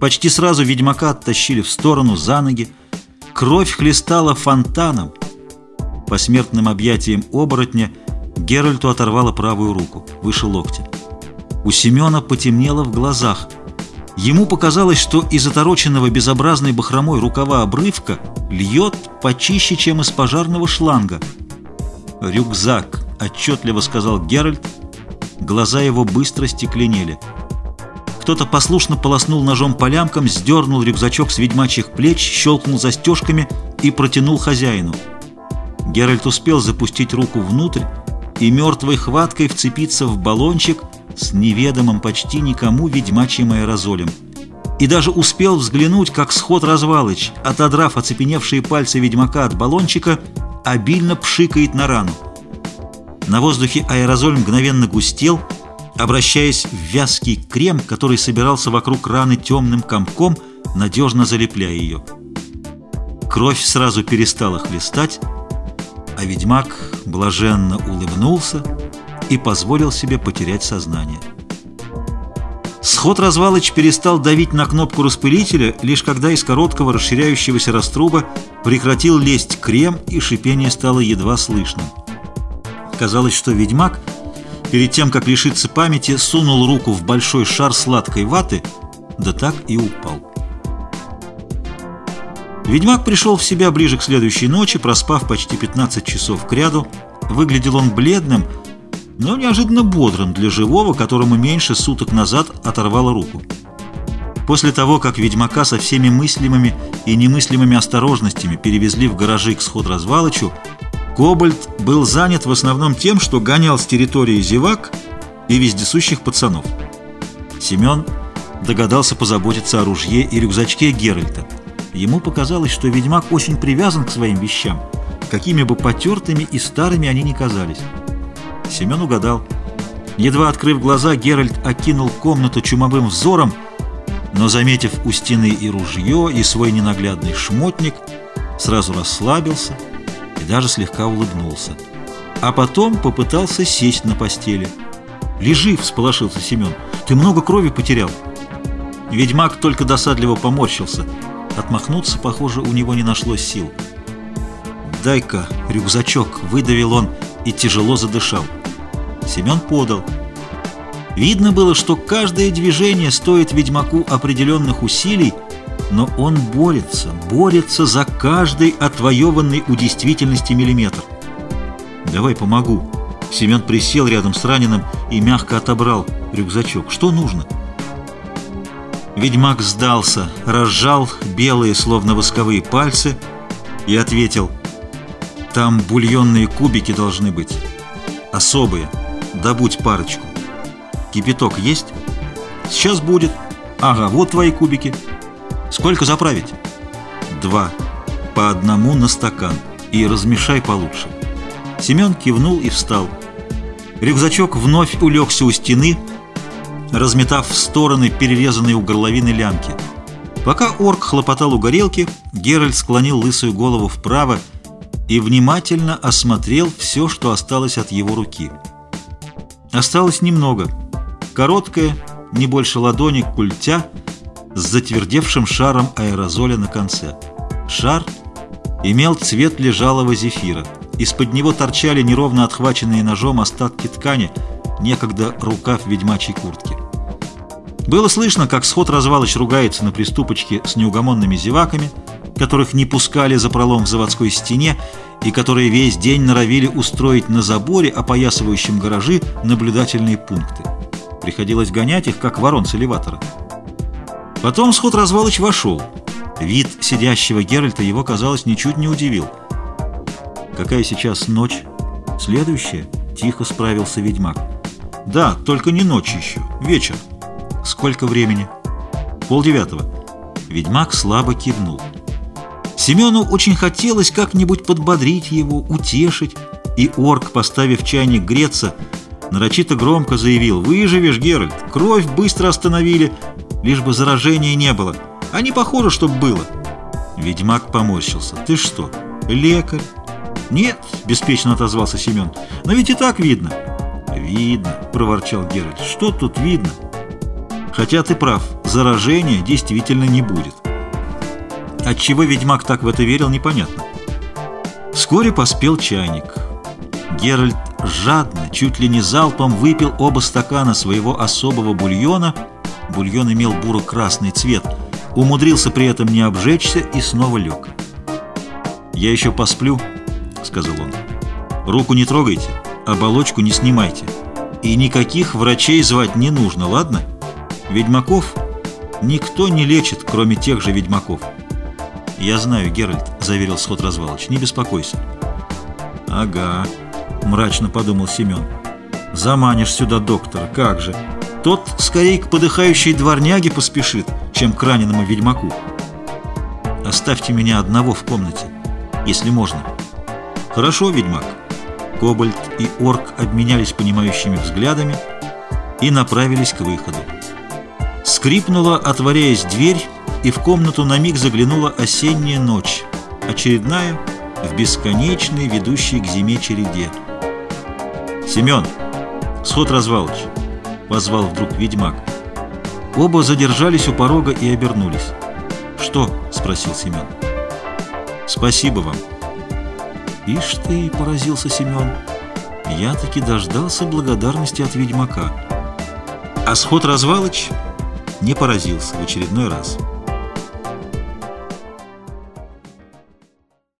Почти сразу ведьмака оттащили в сторону, за ноги. Кровь хлестала фонтаном. По смертным объятиям оборотня Геральту оторвала правую руку, выше локтя. У Семена потемнело в глазах. Ему показалось, что из отороченного безобразной бахромой рукава обрывка льет почище, чем из пожарного шланга. «Рюкзак», — отчетливо сказал Геральт. Глаза его быстро стекленели. Кто-то послушно полоснул ножом по лямкам, сдернул рюкзачок с ведьмачьих плеч, щелкнул застежками и протянул хозяину. Геральт успел запустить руку внутрь и мертвой хваткой вцепиться в баллончик с неведомым почти никому ведьмачьим аэрозолем. И даже успел взглянуть, как сход развалыч, отодрав оцепеневшие пальцы ведьмака от баллончика, обильно пшикает на рану. На воздухе аэрозоль мгновенно густел, обращаясь в вязкий крем, который собирался вокруг раны темным комком, надежно залепляя ее. Кровь сразу перестала хлестать, а ведьмак блаженно улыбнулся и позволил себе потерять сознание. Сход развалыч перестал давить на кнопку распылителя, лишь когда из короткого расширяющегося раструба прекратил лезть крем, и шипение стало едва слышным. Казалось, что ведьмак — перед тем, как лишиться памяти, сунул руку в большой шар сладкой ваты, да так и упал. Ведьмак пришел в себя ближе к следующей ночи, проспав почти 15 часов к ряду. Выглядел он бледным, но неожиданно бодрым для живого, которому меньше суток назад оторвало руку. После того, как ведьмака со всеми мыслимыми и немыслимыми осторожностями перевезли в гаражи к сход-развалычу, Кобальт был занят в основном тем, что гонял с территории зевак и вездесущих пацанов. Семен догадался позаботиться о ружье и рюкзачке Геральта. Ему показалось, что ведьмак очень привязан к своим вещам, какими бы потертыми и старыми они ни казались. Семен угадал. Едва открыв глаза, Геральт окинул комнату чумовым взором, но, заметив у стены и ружье, и свой ненаглядный шмотник, сразу расслабился – даже слегка улыбнулся. А потом попытался сесть на постели. «Лежи!» — всполошился Семен. «Ты много крови потерял!» Ведьмак только досадливо поморщился. Отмахнуться, похоже, у него не нашлось сил. «Дай-ка рюкзачок!» — выдавил он и тяжело задышал. Семен подал. Видно было, что каждое движение стоит ведьмаку определенных усилий, но он борется, борется за каждый отвоеванный у действительности миллиметр. «Давай помогу». Семен присел рядом с раненым и мягко отобрал рюкзачок. «Что нужно?» Ведьмак сдался, разжал белые, словно восковые пальцы и ответил. «Там бульонные кубики должны быть. Особые. Добудь парочку. Кипяток есть?» «Сейчас будет. Ага, вот твои кубики». Сколько заправить? Два. По одному на стакан. И размешай получше. Семен кивнул и встал. Рюкзачок вновь улегся у стены, разметав в стороны перерезанные у горловины лямки. Пока орк хлопотал у горелки, Геральт склонил лысую голову вправо и внимательно осмотрел все, что осталось от его руки. Осталось немного. Короткая, не больше ладони, культя — с затвердевшим шаром аэрозоля на конце. Шар имел цвет лежалого зефира. Из-под него торчали неровно отхваченные ножом остатки ткани, некогда рукав ведьмачьей куртки. Было слышно, как сход развалыч ругается на приступочке с неугомонными зеваками, которых не пускали за пролом в заводской стене и которые весь день норовили устроить на заборе, опоясывающем гаражи, наблюдательные пункты. Приходилось гонять их, как ворон с элеватора. Потом сход развалыч вошел. Вид сидящего Геральта его, казалось, ничуть не удивил. «Какая сейчас ночь?» «Следующая?» — тихо справился ведьмак. «Да, только не ночь еще. Вечер. Сколько времени?» «Полдевятого». Ведьмак слабо кивнул. Семену очень хотелось как-нибудь подбодрить его, утешить, и орк, поставив чайник греться, нарочито громко заявил «Выживешь, Геральт! Кровь быстро остановили, лишь бы заражения не было. А не похоже, чтоб было. Ведьмак поморщился. Ты что, лекарь? Нет, беспечно отозвался Семен. Но ведь и так видно. Видно, проворчал Геральт. Что тут видно? Хотя ты прав, заражения действительно не будет. Отчего ведьмак так в это верил, непонятно. Вскоре поспел чайник. Геральт жадно, чуть ли не залпом выпил оба стакана своего особого бульона. Бульон имел буро-красный цвет. Умудрился при этом не обжечься и снова лег. «Я еще посплю», — сказал он. «Руку не трогайте, оболочку не снимайте. И никаких врачей звать не нужно, ладно? Ведьмаков никто не лечит, кроме тех же ведьмаков». «Я знаю, Геральт», — заверил сход развалыч, — «не беспокойся». «Ага», — мрачно подумал Семен. «Заманишь сюда доктора, как же! Тот скорее к подыхающей дворняге поспешит, чем к раненому ведьмаку. Оставьте меня одного в комнате, если можно». «Хорошо, ведьмак». Кобальт и орк обменялись понимающими взглядами и направились к выходу. Скрипнула, отворяясь дверь, и в комнату на миг заглянула осенняя ночь, очередная в бесконечной, ведущей к зиме череде. «Семен! Сход развалыч!» — позвал вдруг ведьмак. Оба задержались у порога и обернулись. «Что?» — спросил Семен. «Спасибо вам». «Ишь ты!» — поразился Семен. «Я таки дождался благодарности от ведьмака». А сход развалыч не поразился в очередной раз.